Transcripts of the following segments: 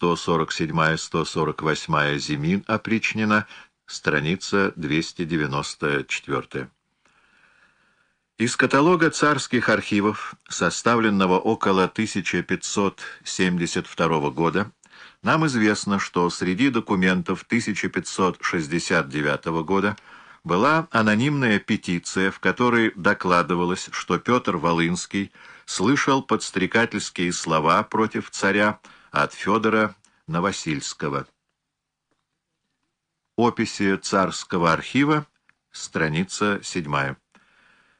147-148 Зимин опричнина, страница 294. Из каталога царских архивов, составленного около 1572 года, нам известно, что среди документов 1569 года была анонимная петиция, в которой докладывалось, что Петр Волынский слышал подстрекательские слова против царя от Федора Новосильского. Описи царского архива, страница 7.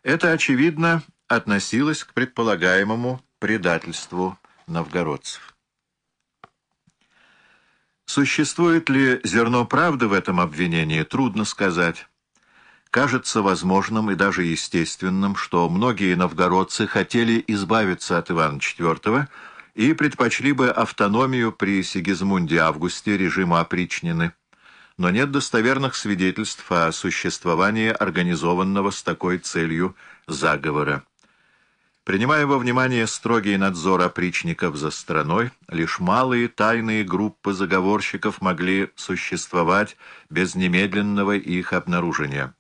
Это, очевидно, относилось к предполагаемому предательству новгородцев. Существует ли зерно правды в этом обвинении, трудно сказать. Кажется возможным и даже естественным, что многие новгородцы хотели избавиться от Ивана IV и предпочли бы автономию при Сигизмунде Августе режима опричнины но нет достоверных свидетельств о существовании организованного с такой целью заговора. Принимая во внимание строгий надзор опричников за страной, лишь малые тайные группы заговорщиков могли существовать без немедленного их обнаружения.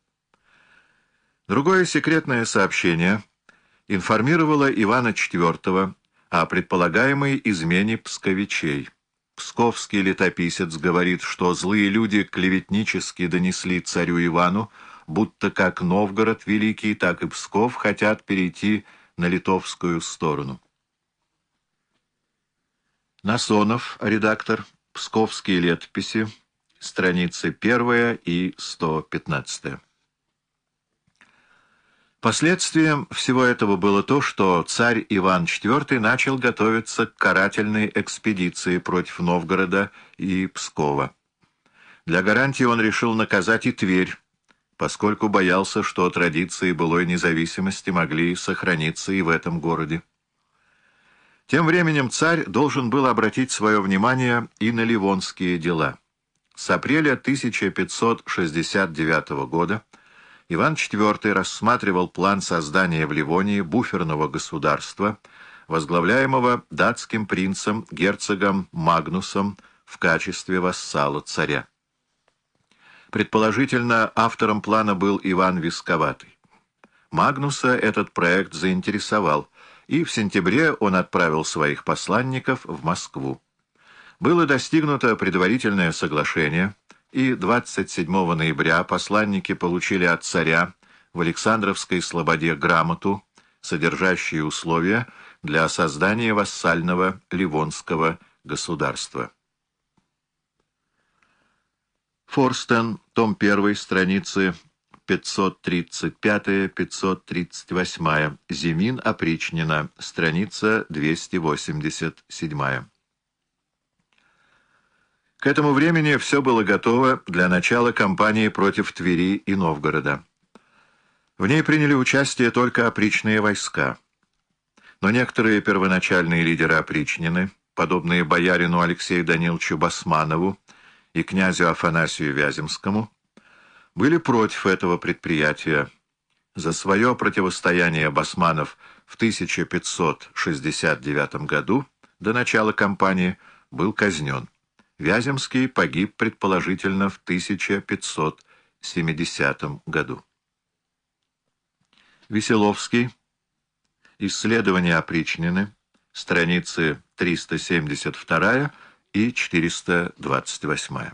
Другое секретное сообщение информировало Ивана IV о предполагаемой измене псковичей. Псковский летописец говорит, что злые люди клеветнически донесли царю Ивану, будто как Новгород Великий, так и Псков хотят перейти на литовскую сторону. Насонов, редактор, Псковские летописи, страницы 1 и 115. Последствием всего этого было то, что царь Иван IV начал готовиться к карательной экспедиции против Новгорода и Пскова. Для гарантии он решил наказать и Тверь, поскольку боялся, что традиции былой независимости могли сохраниться и в этом городе. Тем временем царь должен был обратить свое внимание и на ливонские дела. С апреля 1569 года Иван IV рассматривал план создания в Ливонии буферного государства, возглавляемого датским принцем герцогом Магнусом в качестве вассала царя. Предположительно, автором плана был Иван Висковатый. Магнуса этот проект заинтересовал, и в сентябре он отправил своих посланников в Москву. Было достигнуто предварительное соглашение – и 27 ноября посланники получили от царя в Александровской слободе грамоту, содержащие условия для создания вассального Ливонского государства. Форстен, том 1, страницы 535-538, Зимин опричнина, страница 287. К этому времени все было готово для начала кампании против Твери и Новгорода. В ней приняли участие только опричные войска. Но некоторые первоначальные лидеры опричнины, подобные боярину Алексею Даниловичу Басманову и князю Афанасию Вяземскому, были против этого предприятия. За свое противостояние Басманов в 1569 году до начала кампании был казнен. Вяземский погиб предположительно в 1570 году. Веселовский. Исследование опричнины. Страницы 372 и 428.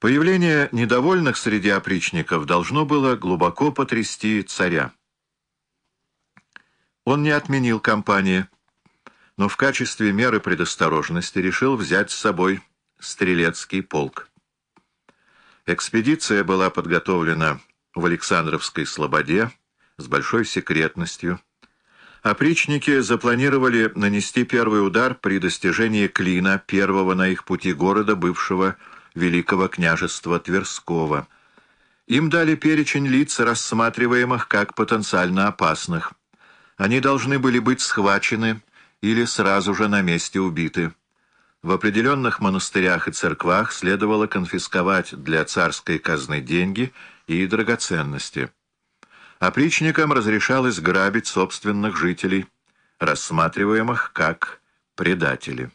Появление недовольных среди опричников должно было глубоко потрясти царя. Он не отменил кампании, но в качестве меры предосторожности решил взять с собой стрелецкий полк. Экспедиция была подготовлена в Александровской Слободе с большой секретностью. Опричники запланировали нанести первый удар при достижении Клина, первого на их пути города, бывшего Великого княжества Тверского. Им дали перечень лиц, рассматриваемых как потенциально опасных. Они должны были быть схвачены или сразу же на месте убиты. В определенных монастырях и церквах следовало конфисковать для царской казны деньги и драгоценности. Опричникам разрешалось грабить собственных жителей, рассматриваемых как предатели.